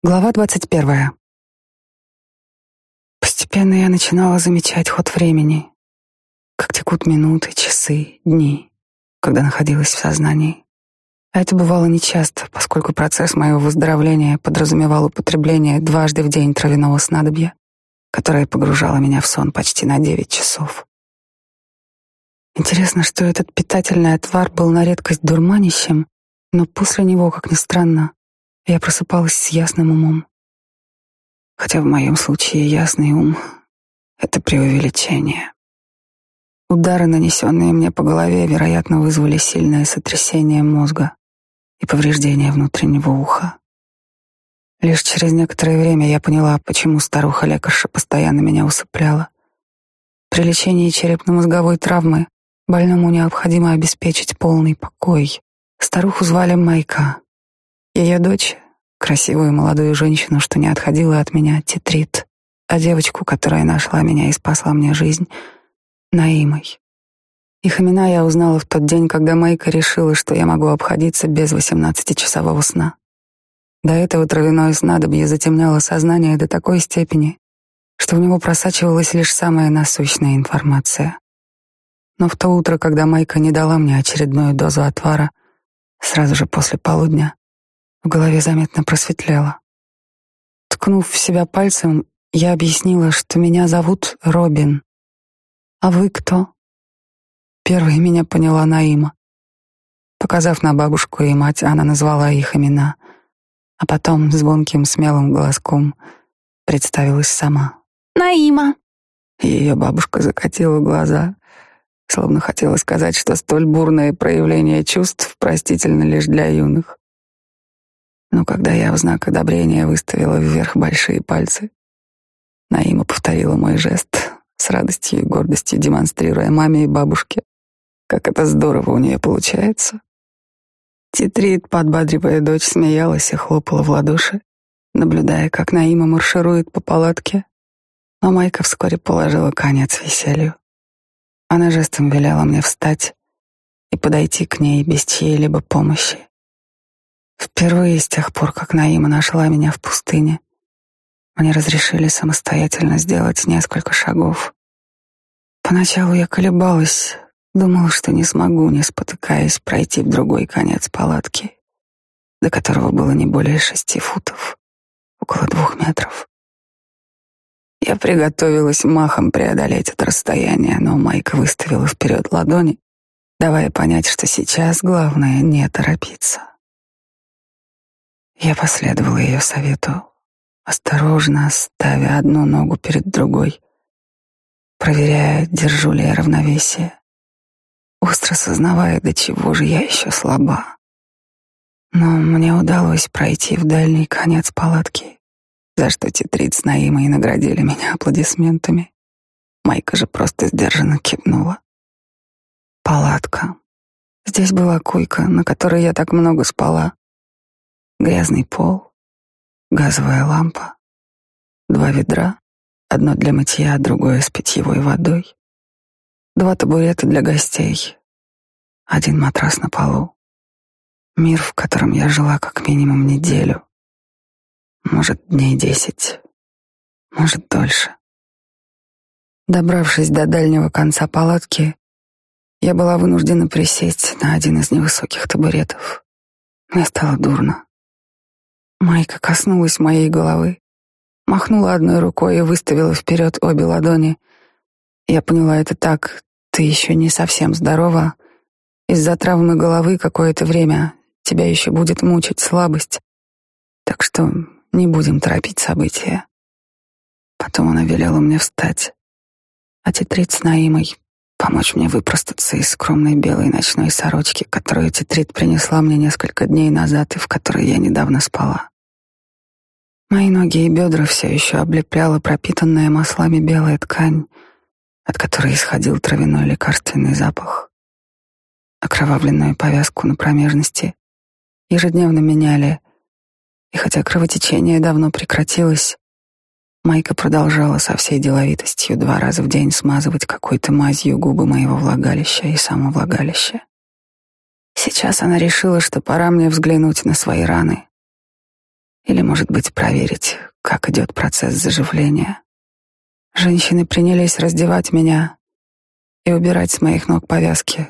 Глава двадцать первая. Постепенно я начинала замечать ход времени, как текут минуты, часы, дни, когда находилась в сознании. А это бывало нечасто, поскольку процесс моего выздоровления подразумевал употребление дважды в день травяного снадобья, которое погружало меня в сон почти на девять часов. Интересно, что этот питательный отвар был на редкость дурманищем, но после него, как ни странно, я просыпалась с ясным умом. Хотя в моем случае ясный ум — это преувеличение. Удары, нанесенные мне по голове, вероятно, вызвали сильное сотрясение мозга и повреждение внутреннего уха. Лишь через некоторое время я поняла, почему старуха-лекарша постоянно меня усыпляла. При лечении черепно-мозговой травмы больному необходимо обеспечить полный покой. Старуху звали Майка. Ее дочь, красивую молодую женщину, что не отходила от меня, Тетрит, а девочку, которая нашла меня и спасла мне жизнь, Наимой. Их имена я узнала в тот день, когда Майка решила, что я могу обходиться без восемнадцатичасового сна. До этого травяное снадобье затемняло сознание до такой степени, что в него просачивалась лишь самая насущная информация. Но в то утро, когда Майка не дала мне очередную дозу отвара, сразу же после полудня, в голове заметно просветлело. Ткнув в себя пальцем, я объяснила, что меня зовут Робин. А вы кто? Первой меня поняла Наима. Показав на бабушку и мать, она назвала их имена, а потом звонким смелым голоском представилась сама. Наима. Ее бабушка закатила глаза, словно хотела сказать, что столь бурное проявление чувств простительно лишь для юных. Но когда я в знак одобрения выставила вверх большие пальцы, Наима повторила мой жест, с радостью и гордостью демонстрируя маме и бабушке, как это здорово у нее получается. Титрит, подбадривая дочь, смеялась и хлопала в ладоши, наблюдая, как Наима марширует по палатке. Но Майка вскоре положила конец веселью. Она жестом велела мне встать и подойти к ней без чьей-либо помощи. Впервые с тех пор, как Наима нашла меня в пустыне, мне разрешили самостоятельно сделать несколько шагов. Поначалу я колебалась, думала, что не смогу, не спотыкаясь, пройти в другой конец палатки, до которого было не более шести футов, около двух метров. Я приготовилась махом преодолеть это расстояние, но Майка выставила вперед ладони, давая понять, что сейчас главное не торопиться. Я последовала ее совету, осторожно ставя одну ногу перед другой, проверяя, держу ли я равновесие, остро сознавая, до чего же я еще слаба. Но мне удалось пройти в дальний конец палатки, за что Титрит с Наимой наградили меня аплодисментами. Майка же просто сдержанно кивнула. Палатка. Здесь была койка, на которой я так много спала, Грязный пол, газовая лампа, два ведра, одно для мытья, другое с питьевой водой, два табурета для гостей, один матрас на полу. Мир, в котором я жила как минимум неделю, может, дней десять, может, дольше. Добравшись до дальнего конца палатки, я была вынуждена присесть на один из невысоких табуретов. Мне стало дурно. Майка коснулась моей головы, махнула одной рукой и выставила вперед обе ладони. Я поняла это так, ты еще не совсем здорова. Из-за травмы головы какое-то время тебя еще будет мучить слабость. Так что не будем торопить события. Потом она велела мне встать, тетрит с Наимой помочь мне выпростаться из скромной белой ночной сорочки, которую Тетрит принесла мне несколько дней назад и в которой я недавно спала. Мои ноги и бедра все еще облепляла пропитанная маслами белая ткань, от которой исходил травяной лекарственный запах. Окровавленную повязку на промежности ежедневно меняли, и хотя кровотечение давно прекратилось, Майка продолжала со всей деловитостью два раза в день смазывать какой-то мазью губы моего влагалища и само влагалище. Сейчас она решила, что пора мне взглянуть на свои раны. Или, может быть, проверить, как идет процесс заживления. Женщины принялись раздевать меня и убирать с моих ног повязки.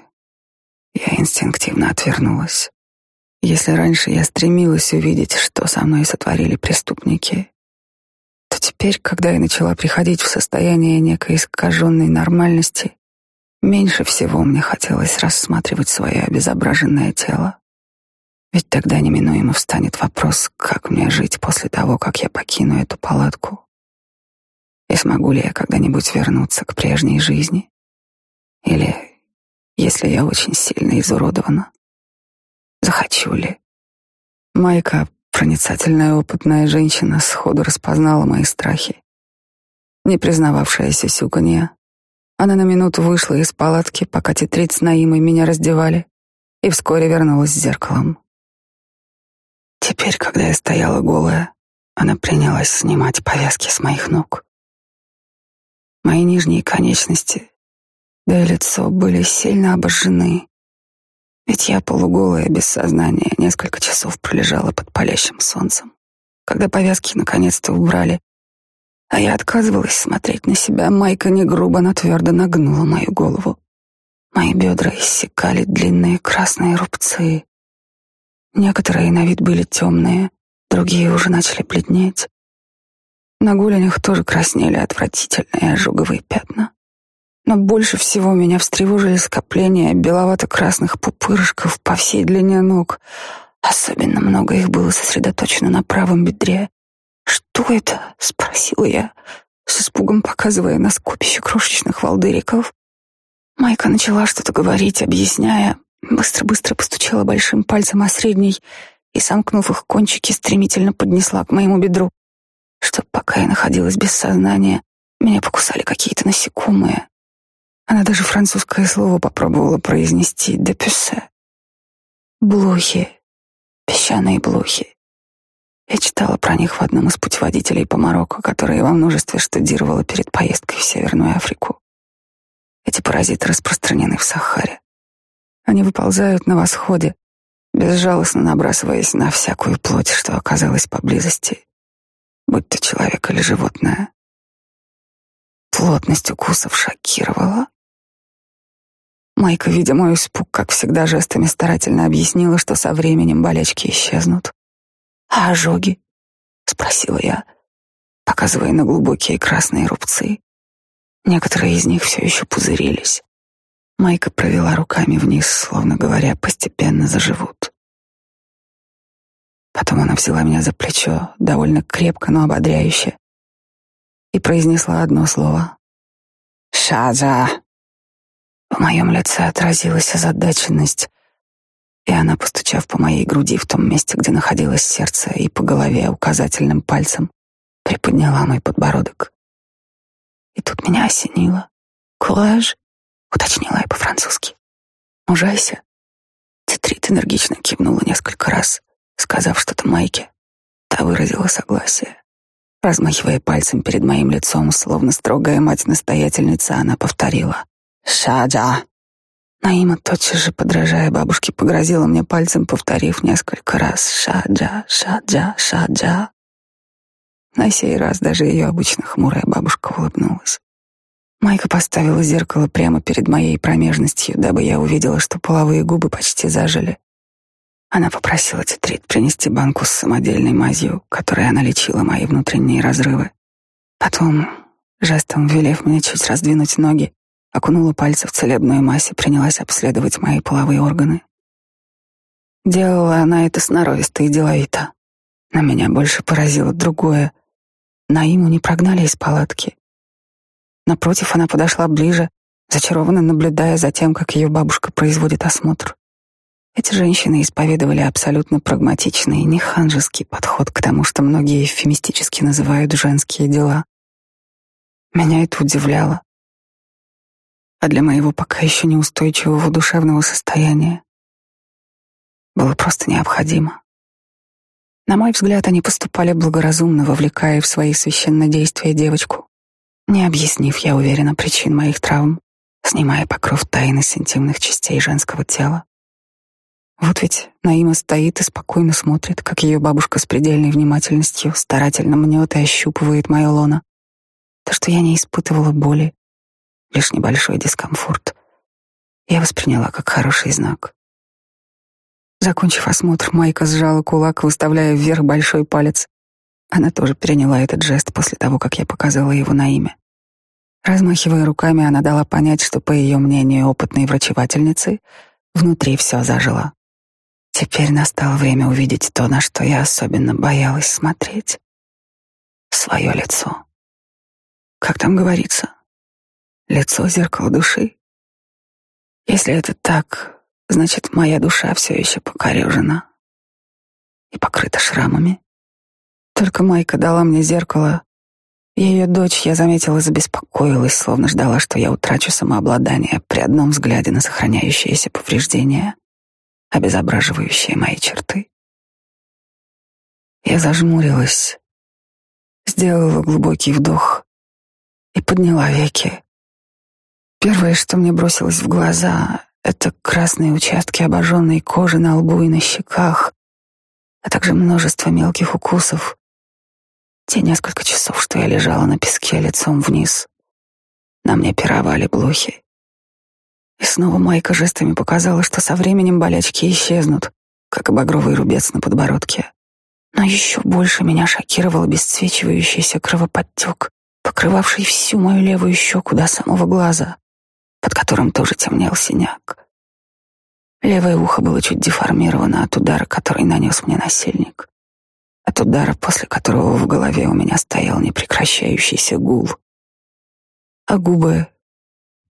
Я инстинктивно отвернулась. Если раньше я стремилась увидеть, что со мной сотворили преступники, теперь, когда я начала приходить в состояние некой искаженной нормальности, меньше всего мне хотелось рассматривать свое обезображенное тело. Ведь тогда неминуемо встанет вопрос, как мне жить после того, как я покину эту палатку. И смогу ли я когда-нибудь вернуться к прежней жизни? Или, если я очень сильно изуродована, захочу ли? Майка, проницательная опытная женщина, сходу распознала мои страхи. Не признававшаяся сюканья, она на минуту вышла из палатки, пока Титрит с Наимой меня раздевали, и вскоре вернулась с зеркалом. Теперь, когда я стояла голая, она принялась снимать повязки с моих ног. Мои нижние конечности, да и лицо были сильно обожжены, ведь я полуголая, без сознания, несколько часов пролежала под палящим солнцем. Когда повязки наконец-то убрали, а я отказывалась смотреть на себя, Майка не грубо, но твердо нагнула мою голову. Мои бедра иссекали длинные красные рубцы. Некоторые на вид были темные, другие уже начали бледнеть. На голенях тоже краснели отвратительные ожоговые пятна. Но больше всего меня встревожили скопления беловато-красных пупырышков по всей длине ног. Особенно много их было сосредоточено на правом бедре. «Что это?» — спросила я, с испугом показывая на скопище крошечных волдыриков. Майка начала что-то говорить, объясняя, быстро-быстро постучала большим пальцем о средний и, сомкнув их кончики, стремительно поднесла к моему бедру, чтоб пока я находилась без сознания, меня покусали какие-то насекомые. Она даже французское слово попробовала произнести «депюсе». Блохи, песчаные блохи. Я читала про них в одном из путеводителей по Марокко, которые во множестве штудировала перед поездкой в Северную Африку. Эти паразиты распространены в Сахаре. Они выползают на восходе, безжалостно набрасываясь на всякую плоть, что оказалась поблизости, будь то человек или животное. Плотность укусов шокировала. Майка, видя мой испуг, как всегда жестами старательно объяснила, что со временем болячки исчезнут. «А ожоги?» — спросила я, показывая на глубокие красные рубцы. Некоторые из них все еще пузырились. Майка провела руками вниз, словно говоря, постепенно заживут. Потом она взяла меня за плечо, довольно крепко, но ободряюще, и произнесла одно слово. «Шаза!» В моем лице отразилась озадаченность, и она, постучав по моей груди в том месте, где находилось сердце, и по голове указательным пальцем, приподняла мой подбородок. И тут меня осенило. «Кураж?» — уточнила я по-французски. «Мужайся». Тетрит энергично кивнула несколько раз, сказав что-то Майке. Та выразила согласие. Размахивая пальцем перед моим лицом, словно строгая мать-настоятельница, она повторила. «Шаджа!» Наима, тотчас же, подражая бабушке, погрозила мне пальцем, повторив несколько раз «Шаджа, шаджа, шаджа». На сей раз даже ее обычно хмурая бабушка улыбнулась. Майка поставила зеркало прямо перед моей промежностью, дабы я увидела, что половые губы почти зажили. Она попросила Тетрит принести банку с самодельной мазью, которой она лечила мои внутренние разрывы. Потом, жестом велев мне чуть раздвинуть ноги, окунула пальцы в целебную мазь и принялась обследовать мои половые органы. Делала она это сноровисто и деловито. Но меня больше поразило другое. Наиму не прогнали из палатки. Напротив, она подошла ближе, зачарованно наблюдая за тем, как ее бабушка производит осмотр. Эти женщины исповедовали абсолютно прагматичный, не ханжеский подход к тому, что многие эвфемистически называют женские дела. Меня это удивляло а для моего пока еще неустойчивого душевного состояния было просто необходимо. На мой взгляд, они поступали благоразумно, вовлекая в свои священнодействия девочку, не объяснив, я уверена, причин моих травм, снимая покров тайны с интимных частей женского тела. Вот ведь Наима стоит и спокойно смотрит, как ее бабушка с предельной внимательностью старательно мнет и ощупывает мое лоно. То, что я не испытывала боли, лишь небольшой дискомфорт, я восприняла как хороший знак. Закончив осмотр, Майка сжала кулак, выставляя вверх большой палец. Она тоже переняла этот жест после того, как я показала его на имя. Размахивая руками, она дала понять, что, по ее мнению опытной врачевательницы, внутри все зажило. Теперь настало время увидеть то, на что я особенно боялась смотреть. Свое лицо. Как там говорится? Лицо — зеркало души. Если это так, Значит, моя душа все еще покорежена и покрыта шрамами. Только Майка дала мне зеркало. Ее дочь, я заметила, забеспокоилась, словно ждала, что я утрачу самообладание при одном взгляде на сохраняющиеся повреждения, обезображивающие мои черты. Я зажмурилась, сделала глубокий вдох и подняла веки. Первое, что мне бросилось в глаза, это красные участки обожженной кожи на лбу и на щеках, а также множество мелких укусов. Те несколько часов, что я лежала на песке лицом вниз, на мне пировали блохи. И снова Майка жестами показала, что со временем болячки исчезнут, как и багровый рубец на подбородке. Но еще больше меня шокировал обесцвечивающийся кровоподтек, покрывавший всю мою левую щеку до самого глаза под которым тоже темнел синяк. Левое ухо было чуть деформировано от удара, который нанес мне насильник. От удара, после которого в голове у меня стоял непрекращающийся гул. А губы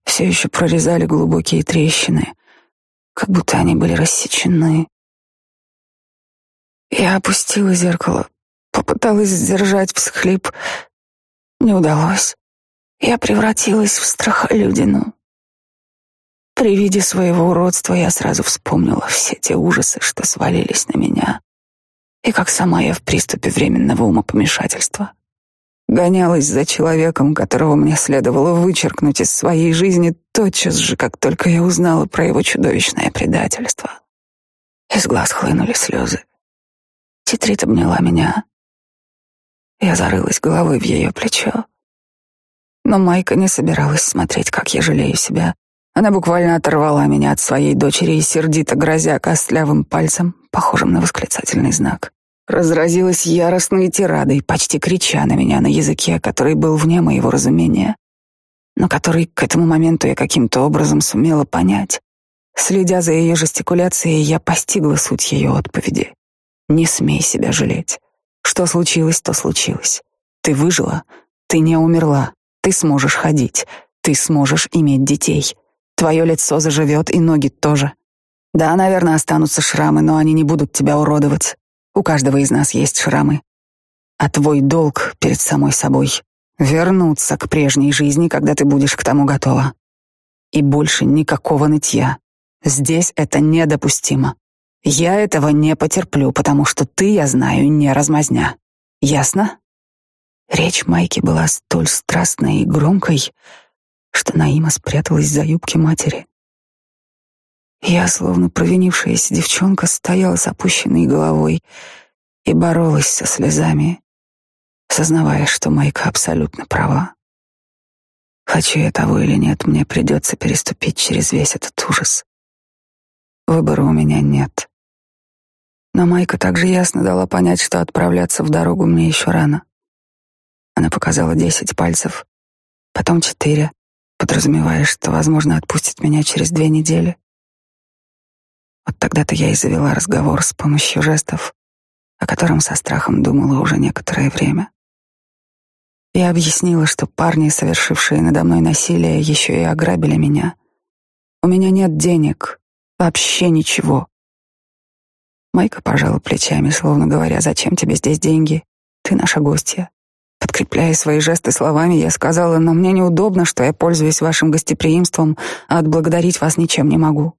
все еще прорезали глубокие трещины, как будто они были рассечены. Я опустила зеркало, попыталась сдержать всхлип. Не удалось. Я превратилась в страхолюдину. При виде своего уродства я сразу вспомнила все те ужасы, что свалились на меня, и как сама я в приступе временного умопомешательства гонялась за человеком, которого мне следовало вычеркнуть из своей жизни тотчас же, как только я узнала про его чудовищное предательство. Из глаз хлынули слезы. Титрит обняла меня. Я зарылась головой в ее плечо. Но Майка не собиралась смотреть, как я жалею себя, она буквально оторвала меня от своей дочери и, сердито грозя костлявым пальцем, похожим на восклицательный знак, разразилась яростной тирадой, почти крича на меня на языке, который был вне моего разумения, но который к этому моменту я каким-то образом сумела понять. Следя за ее жестикуляцией, я постигла суть ее отповеди. «Не смей себя жалеть. Что случилось, то случилось. Ты выжила, ты не умерла, ты сможешь ходить, ты сможешь иметь детей». Твое лицо заживет, и ноги тоже. Да, наверное, останутся шрамы, но они не будут тебя уродовать. У каждого из нас есть шрамы. А твой долг перед самой собой — вернуться к прежней жизни, когда ты будешь к тому готова. И больше никакого нытья. Здесь это недопустимо. Я этого не потерплю, потому что ты, я знаю, не размазня. Ясно? Речь Майки была столь страстной и громкой, что Наима спряталась за юбки матери. Я, словно провинившаяся девчонка, стояла с опущенной головой и боролась со слезами, сознавая, что Майка абсолютно права. Хочу я того или нет, мне придется переступить через весь этот ужас. Выбора у меня нет. Но Майка также ясно дала понять, что отправляться в дорогу мне еще рано. Она показала десять пальцев, потом четыре, подразумевая, что, возможно, отпустит меня через две недели. Вот тогда-то я и завела разговор с помощью жестов, о котором со страхом думала уже некоторое время. Я объяснила, что парни, совершившие надо мной насилие, еще и ограбили меня. У меня нет денег, вообще ничего. Майка пожала плечами, словно говоря, «Зачем тебе здесь деньги? Ты наша гостья. Подкрепляя свои жесты словами, я сказала, но мне неудобно, что я пользуюсь вашим гостеприимством, а отблагодарить вас ничем не могу.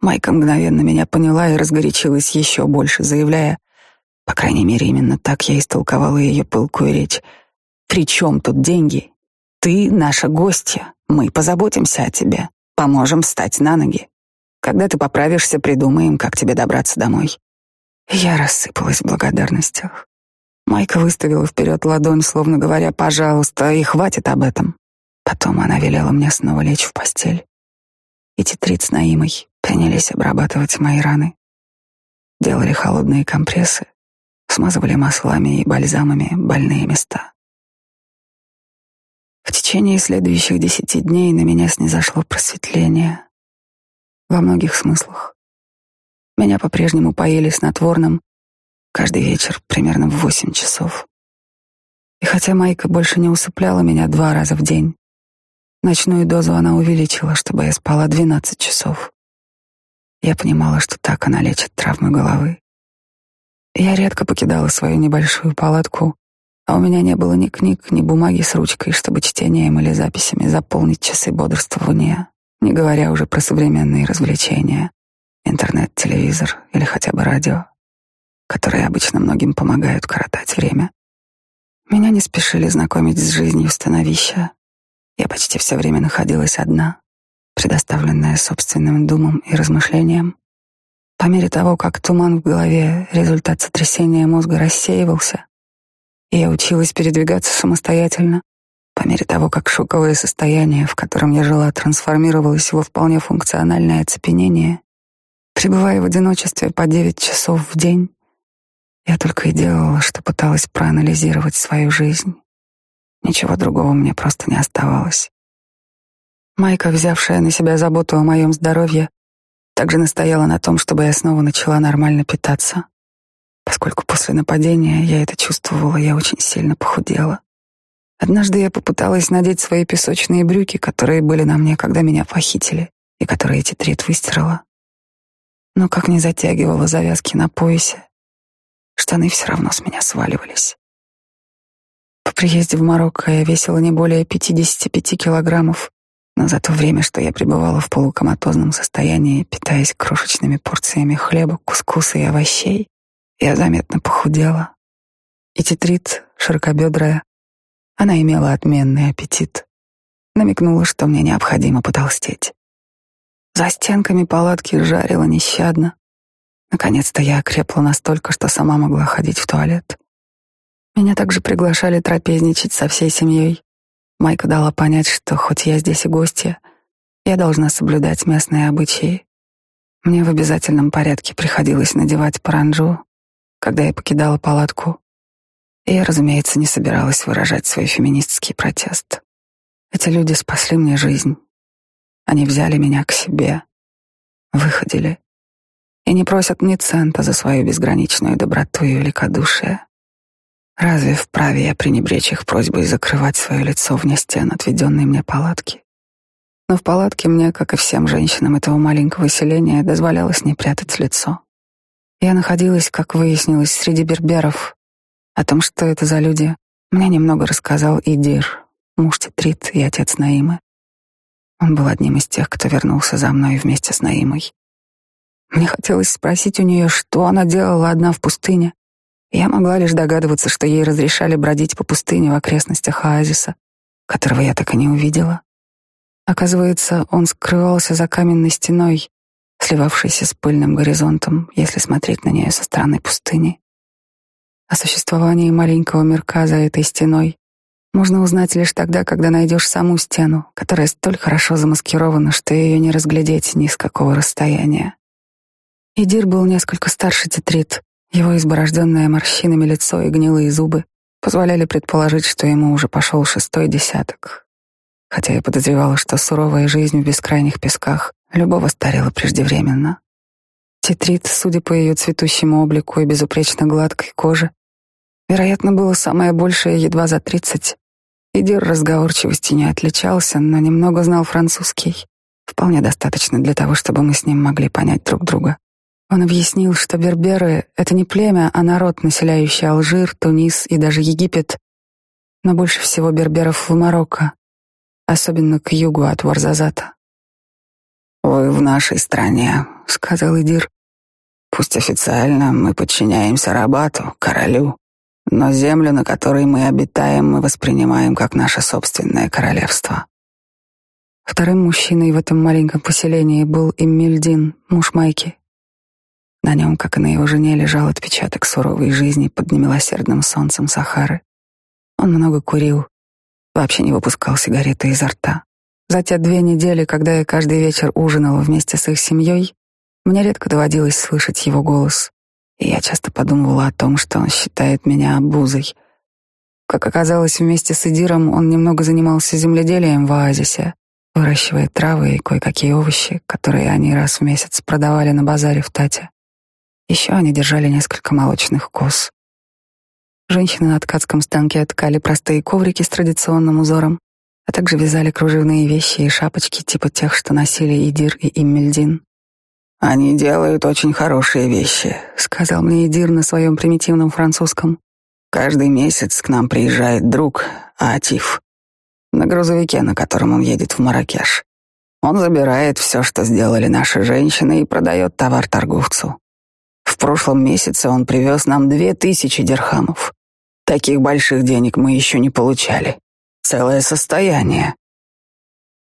Майка мгновенно меня поняла и разгорячилась еще больше, заявляя, по крайней мере, именно так я истолковала ее пылкую речь. «При чем тут деньги? Ты наша гостья, мы позаботимся о тебе, поможем встать на ноги». Когда ты поправишься, придумаем, как тебе добраться домой». Я рассыпалась в благодарностях. Майка выставила вперед ладонь, словно говоря «пожалуйста», и хватит об этом. Потом она велела мне снова лечь в постель. И Титрит с Наимой принялись обрабатывать мои раны. Делали холодные компрессы, смазывали маслами и бальзамами больные места. В течение следующих десяти дней на меня снизошло просветление. Во многих смыслах. Меня по-прежнему поили снотворным каждый вечер примерно в восемь часов. И хотя Майка больше не усыпляла меня два раза в день, ночную дозу она увеличила, чтобы я спала двенадцать часов. Я понимала, что так она лечит травмы головы. Я редко покидала свою небольшую палатку, а у меня не было ни книг, ни бумаги с ручкой, чтобы чтением или записями заполнить часы бодрствования, не говоря уже про современные развлечения, интернет, телевизор или хотя бы радио, которые обычно многим помогают коротать время. Меня не спешили знакомить с жизнью становища. Я почти все время находилась одна, предоставленная собственным думам и размышлениям. По мере того, как туман в голове, результат сотрясения мозга рассеивался, и я училась передвигаться самостоятельно, по мере того, как шоковое состояние, в котором я жила, трансформировалось во вполне функциональное оцепенение, пребывая в одиночестве по девять часов в день, я только и делала, что пыталась проанализировать свою жизнь. Ничего другого мне просто не оставалось. Майка, взявшая на себя заботу о моем здоровье, также настояла на том, чтобы я снова начала нормально питаться. Поскольку после нападения я это чувствовала, я очень сильно похудела. Однажды я попыталась надеть свои песочные брюки, которые были на мне, когда меня похитили, и которые Титрит выстирала. Но как не затягивала завязки на поясе, штаны все равно с меня сваливались. По приезде в Марокко я весила не более 55 килограммов, но за то время, что я пребывала в полукоматозном состоянии, питаясь крошечными порциями хлеба, кускуса и овощей, я заметно похудела. И тетрит, широкобедрая, она имела отменный аппетит. Намекнула, что мне необходимо потолстеть. За стенками палатки жарила нещадно. Наконец-то я окрепла настолько, что сама могла ходить в туалет. Меня также приглашали трапезничать со всей семьей. Майка дала понять, что хоть я здесь и гостья, я должна соблюдать местные обычаи. Мне в обязательном порядке приходилось надевать паранджу, когда я покидала палатку. И я, разумеется, не собиралась выражать свой феминистский протест. Эти люди спасли мне жизнь. Они взяли меня к себе, выходили и не просят ни цента за свою безграничную доброту и великодушие. Разве вправе я пренебречь их просьбой закрывать свое лицо вне стен отведенной мне палатки? Но в палатке мне, как и всем женщинам этого маленького селения, дозволялось не прятать лицо. Я находилась, как выяснилось, среди берберов. О том, что это за люди, мне немного рассказал Идир, муж Тетрит и отец Наимы. Он был одним из тех, кто вернулся за мной вместе с Наимой. Мне хотелось спросить у нее, что она делала одна в пустыне, я могла лишь догадываться, что ей разрешали бродить по пустыне в окрестностях оазиса, которого я так и не увидела. Оказывается, он скрывался за каменной стеной, сливавшейся с пыльным горизонтом, если смотреть на нее со стороны пустыни. О существовании маленького мирка за этой стеной можно узнать лишь тогда, когда найдешь саму стену, которая столь хорошо замаскирована, что ее не разглядеть ни с какого расстояния. Идир был несколько старше Тетрит, его изборожденное морщинами лицо и гнилые зубы позволяли предположить, что ему уже пошел шестой десяток. Хотя я подозревала, что суровая жизнь в бескрайних песках любого старела преждевременно. Тетрит, судя по ее цветущему облику и безупречно гладкой коже, вероятно, было самое большее едва за тридцать. Идир разговорчивости не отличался, но немного знал французский. Вполне достаточно для того, чтобы мы с ним могли понять друг друга. Он объяснил, что берберы — это не племя, а народ, населяющий Алжир, Тунис и даже Египет, но больше всего берберов в Марокко, особенно к югу от Варзазата. «Вы в нашей стране», — сказал Идир. «Пусть официально мы подчиняемся Рабату, королю, но землю, на которой мы обитаем, мы воспринимаем как наше собственное королевство. Вторым мужчиной в этом маленьком поселении был Эмильдин, муж Майки. На нем, как и на его жене, лежал отпечаток суровой жизни под немилосердным солнцем Сахары. Он много курил, вообще не выпускал сигареты изо рта. За те две недели, когда я каждый вечер ужинала вместе с их семьей, мне редко доводилось слышать его голос, и я часто подумывала о том, что он считает меня обузой. Как оказалось, вместе с Эдиром он немного занимался земледелием в оазисе, выращивая травы и кое-какие овощи, которые они раз в месяц продавали на базаре в Тате. Еще они держали несколько молочных коз. Женщины на ткацком станке ткали простые коврики с традиционным узором, а также вязали кружевные вещи и шапочки типа тех, что носили Идир и Иммельдин. «Они делают очень хорошие вещи», — сказал мне Идир на своем примитивном французском. «Каждый месяц к нам приезжает друг, Атиф, на грузовике, на котором он едет в Маракеш. Он забирает все, что сделали наши женщины, и продает товар торговцу. В прошлом месяце он привез нам две тысячи дирхамов. Таких больших денег мы еще не получали. Целое состояние.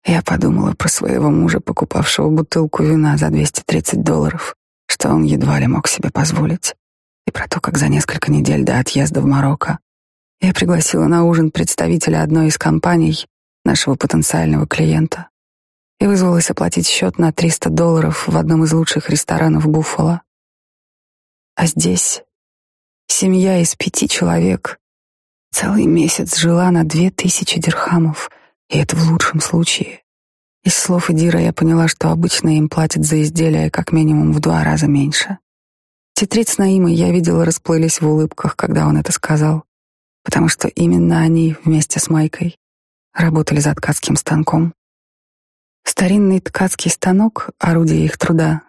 Я подумала про своего мужа, покупавшего бутылку вина за 230 долларов, что он едва ли мог себе позволить, и про то, как за несколько недель до отъезда в Марокко я пригласила на ужин представителя одной из компаний, нашего потенциального клиента, и вызвалась оплатить счет на 300 долларов в одном из лучших ресторанов Буффало. А здесь семья из пяти человек целый месяц жила на две тысячи дирхамов, и это в лучшем случае. Из слов Эдира я поняла, что обычно им платят за изделия как минимум в два раза меньше. Тетриц с я видела расплылись в улыбках, когда он это сказал, потому что именно они вместе с Майкой работали за ткацким станком. Старинный ткацкий станок, орудие их труда,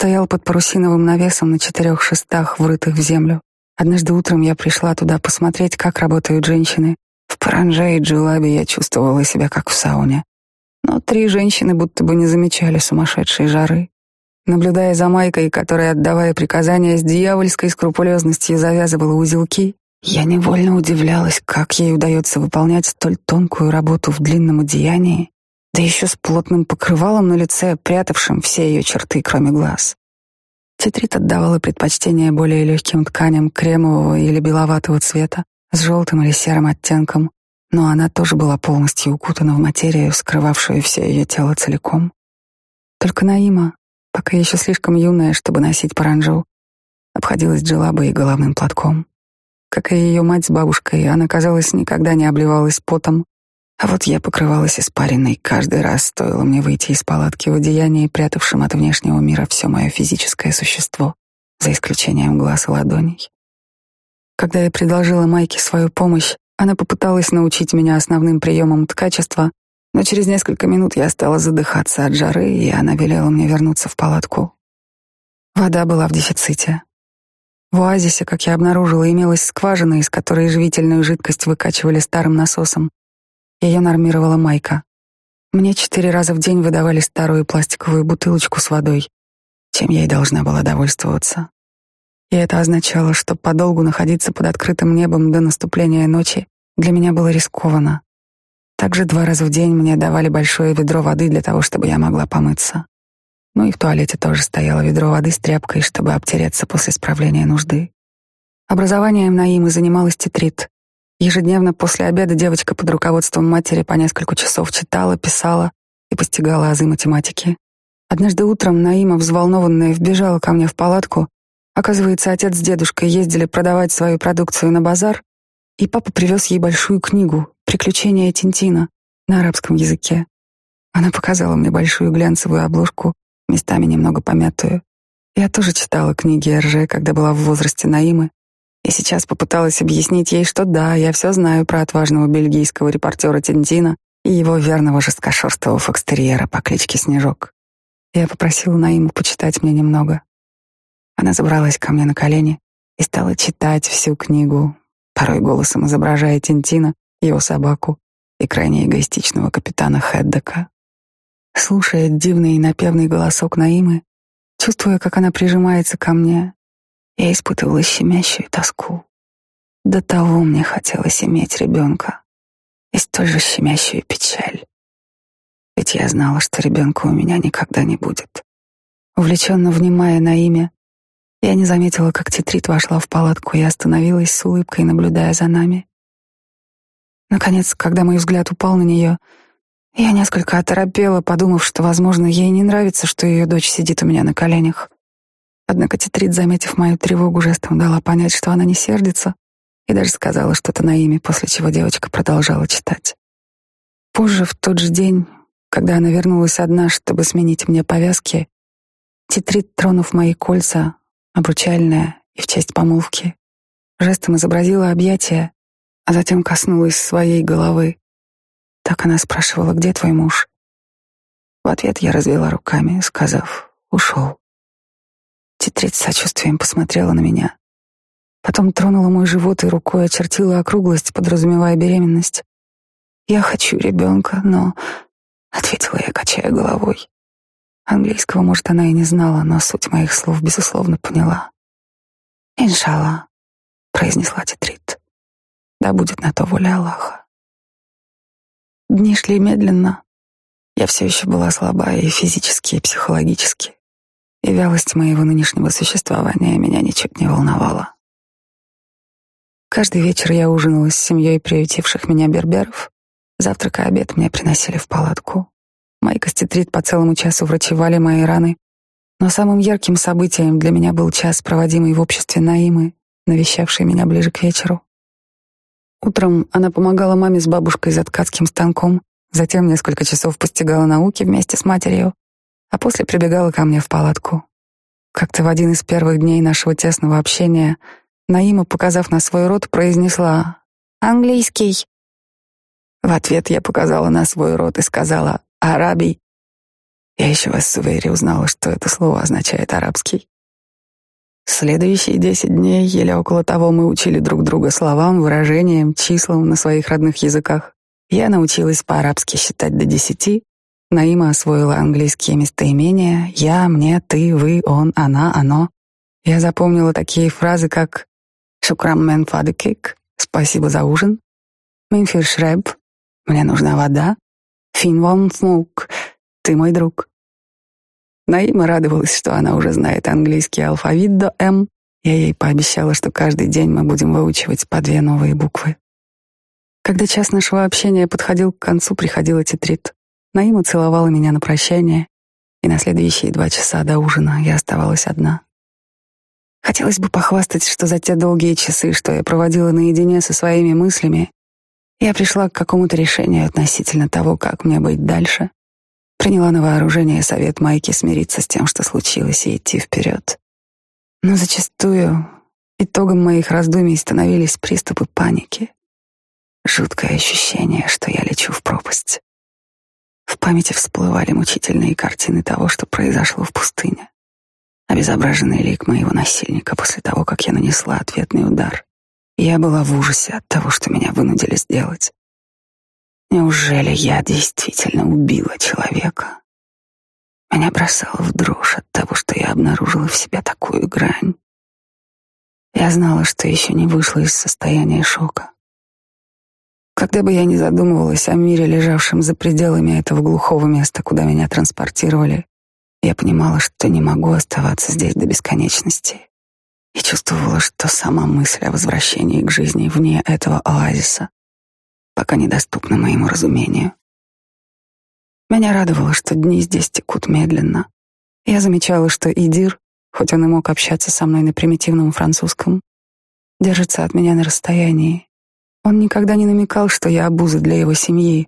стоял под парусиновым навесом на четырех шестах, врытых в землю. Однажды утром я пришла туда посмотреть, как работают женщины. В Паранже и Джилабе я чувствовала себя как в сауне. Но три женщины будто бы не замечали сумасшедшей жары. Наблюдая за Майкой, которая, отдавая приказания, с дьявольской скрупулезностью завязывала узелки, я невольно удивлялась, как ей удается выполнять столь тонкую работу в длинном одеянии да еще с плотным покрывалом на лице, прятавшим все ее черты, кроме глаз. Тетрит отдавала предпочтение более легким тканям кремового или беловатого цвета с желтым или серым оттенком, но она тоже была полностью укутана в материю, скрывавшую все ее тело целиком. Только Наима, пока еще слишком юная, чтобы носить паранджу, обходилась джелабой и головным платком. Как и ее мать с бабушкой, она, казалось, никогда не обливалась потом, а вот я покрывалась испариной каждый раз, стоило мне выйти из палатки в одеянии, прятавшем от внешнего мира все мое физическое существо, за исключением глаз и ладоней. Когда я предложила Майке свою помощь, она попыталась научить меня основным приемам ткачества, но через несколько минут я стала задыхаться от жары, и она велела мне вернуться в палатку. Вода была в дефиците. В оазисе, как я обнаружила, имелась скважина, из которой живительную жидкость выкачивали старым насосом, ее нормировала Майка. Мне четыре раза в день выдавали старую пластиковую бутылочку с водой, чем я и должна была довольствоваться. И это означало, что подолгу находиться под открытым небом до наступления ночи для меня было рискованно. Также два раза в день мне давали большое ведро воды для того, чтобы я могла помыться. Ну и в туалете тоже стояло ведро воды с тряпкой, чтобы обтереться после справления нужды. Образованием Наимы занималась тетрит, Ежедневно после обеда девочка под руководством матери по несколько часов читала, писала и постигала азы математики. Однажды утром Наима, взволнованная, вбежала ко мне в палатку. Оказывается, отец с дедушкой ездили продавать свою продукцию на базар, и папа привез ей большую книгу «Приключения Тинтина» на арабском языке. Она показала мне большую глянцевую обложку, местами немного помятую. Я тоже читала книги Эрже, когда была в возрасте Наимы, и сейчас попыталась объяснить ей, что да, я все знаю про отважного бельгийского репортера Тинтина и его верного жесткошерстого фокстерьера по кличке Снежок. Я попросила Наиму почитать мне немного. Она забралась ко мне на колени и стала читать всю книгу, порой голосом изображая Тинтина, его собаку и крайне эгоистичного капитана Хеддека. Слушая дивный и напевный голосок Наимы, чувствуя, как она прижимается ко мне, я испытывала щемящую тоску. До того мне хотелось иметь ребенка и столь же щемящую печаль. ведь я знала, что ребенка у меня никогда не будет. Увлеченно внимая на имя, я не заметила, как Титрит вошла в палатку и остановилась с улыбкой, наблюдая за нами. Наконец, когда мой взгляд упал на нее, я несколько оторопела, подумав, что, возможно, ей не нравится, что ее дочь сидит у меня на коленях. Однако Титрит, заметив мою тревогу, жестом дала понять, что она не сердится, и даже сказала что-то на имя, после чего девочка продолжала читать. Позже, в тот же день, когда она вернулась одна, чтобы сменить мне повязки, Титрит, тронув мои кольца, обручальное и в честь помолвки, жестом изобразила объятие, а затем коснулась своей головы. Так она спрашивала, где твой муж? В ответ я развела руками, сказав, ушел. Тетредь с сочувствием посмотрела на меня. Потом тронула мой живот и рукой очертила округлость, подразумевая беременность. «Я хочу ребенка, но...» — ответила я, качая головой. Английского, может, она и не знала, но суть моих слов, безусловно, поняла. «Иншалла», — произнесла Тетрит. «Да будет на то воля Аллаха». Дни шли медленно. Я все еще была слаба и физически, и психологически. И вялость моего нынешнего существования меня ничуть не волновала. Каждый вечер я ужинала с семьей приютивших меня берберов. Завтрак и обед мне приносили в палатку. Мои костетрит по целому часу врачевали мои раны. Но самым ярким событием для меня был час, проводимый в обществе Наимы, навещавшей меня ближе к вечеру. Утром она помогала маме с бабушкой за ткацким станком, затем несколько часов постигала науки вместе с матерью, а после прибегала ко мне в палатку. Как-то в один из первых дней нашего тесного общения — Наима, показав на свой рот, произнесла «Английский». В ответ я показала на свой рот и сказала «Арабий». Я еще в Эссувейре узнала, что это слово означает «арабский». Следующие десять дней или около того мы учили друг друга словам, выражениям, числам на своих родных языках. Я научилась по-арабски считать до десяти, Наима освоила английские местоимения «я», «мне», «ты», «вы», «он», «она», «оно». Я запомнила такие фразы, как Шукрам мен фадекик. Спасибо за ужин. Минфир шреб. Мне нужна вода. Фин вам фмук. Ты мой друг. Наима радовалась, что она уже знает английский алфавит до М. Я ей пообещала, что каждый день мы будем выучивать по две новые буквы. Когда час нашего общения подходил к концу, приходила тетрит. Наима целовала меня на прощание, и на следующие два часа до ужина я оставалась одна. Хотелось бы похвастать, что за те долгие часы, что я проводила наедине со своими мыслями, я пришла к какому-то решению относительно того, как мне быть дальше. Приняла на вооружение совет Майки смириться с тем, что случилось, и идти вперед. Но зачастую итогом моих раздумий становились приступы паники. Жуткое ощущение, что я лечу в пропасть. В памяти всплывали мучительные картины того, что произошло в пустыне обезображенный лик моего насильника после того, как я нанесла ответный удар. Я была в ужасе от того, что меня вынудили сделать. Неужели я действительно убила человека? Меня бросало в дрожь от того, что я обнаружила в себе такую грань. Я знала, что еще не вышла из состояния шока. Когда бы я ни задумывалась о мире, лежавшем за пределами этого глухого места, куда меня транспортировали, я понимала, что не могу оставаться здесь до бесконечности. И чувствовала, что сама мысль о возвращении к жизни вне этого оазиса пока недоступна моему разумению. Меня радовало, что дни здесь текут медленно. Я замечала, что Идир, хоть он и мог общаться со мной на примитивном французском, держится от меня на расстоянии. Он никогда не намекал, что я обуза для его семьи,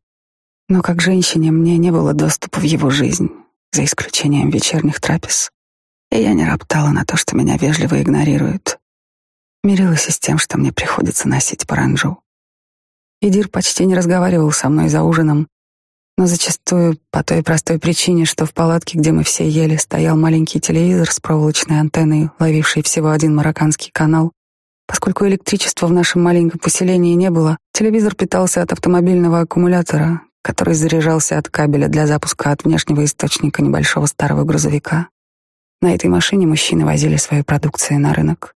но как женщине мне не было доступа в его жизнь за исключением вечерних трапез, и я не роптала на то, что меня вежливо игнорируют. Мирилась и с тем, что мне приходится носить паранджу. Идир почти не разговаривал со мной за ужином, но зачастую по той простой причине, что в палатке, где мы все ели, стоял маленький телевизор с проволочной антенной, ловивший всего один марокканский канал. Поскольку электричества в нашем маленьком поселении не было, телевизор питался от автомобильного аккумулятора, который заряжался от кабеля для запуска от внешнего источника небольшого старого грузовика. На этой машине мужчины возили свою продукцию на рынок.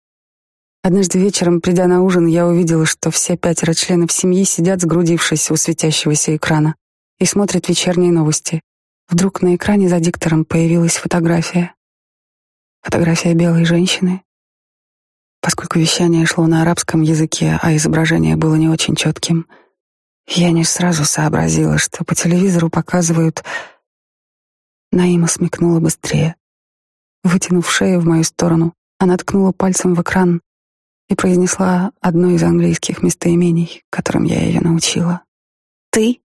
Однажды вечером, придя на ужин, я увидела, что все пятеро членов семьи сидят, сгрудившись у светящегося экрана, и смотрит вечерние новости. Вдруг на экране за диктором появилась фотография. Фотография белой женщины. Поскольку вещание шло на арабском языке, а изображение было не очень четким, я не сразу сообразила, что по телевизору показывают... Наима смекнула быстрее. Вытянув шею в мою сторону, она ткнула пальцем в экран и произнесла одно из английских местоимений, которым я ее научила. «Ты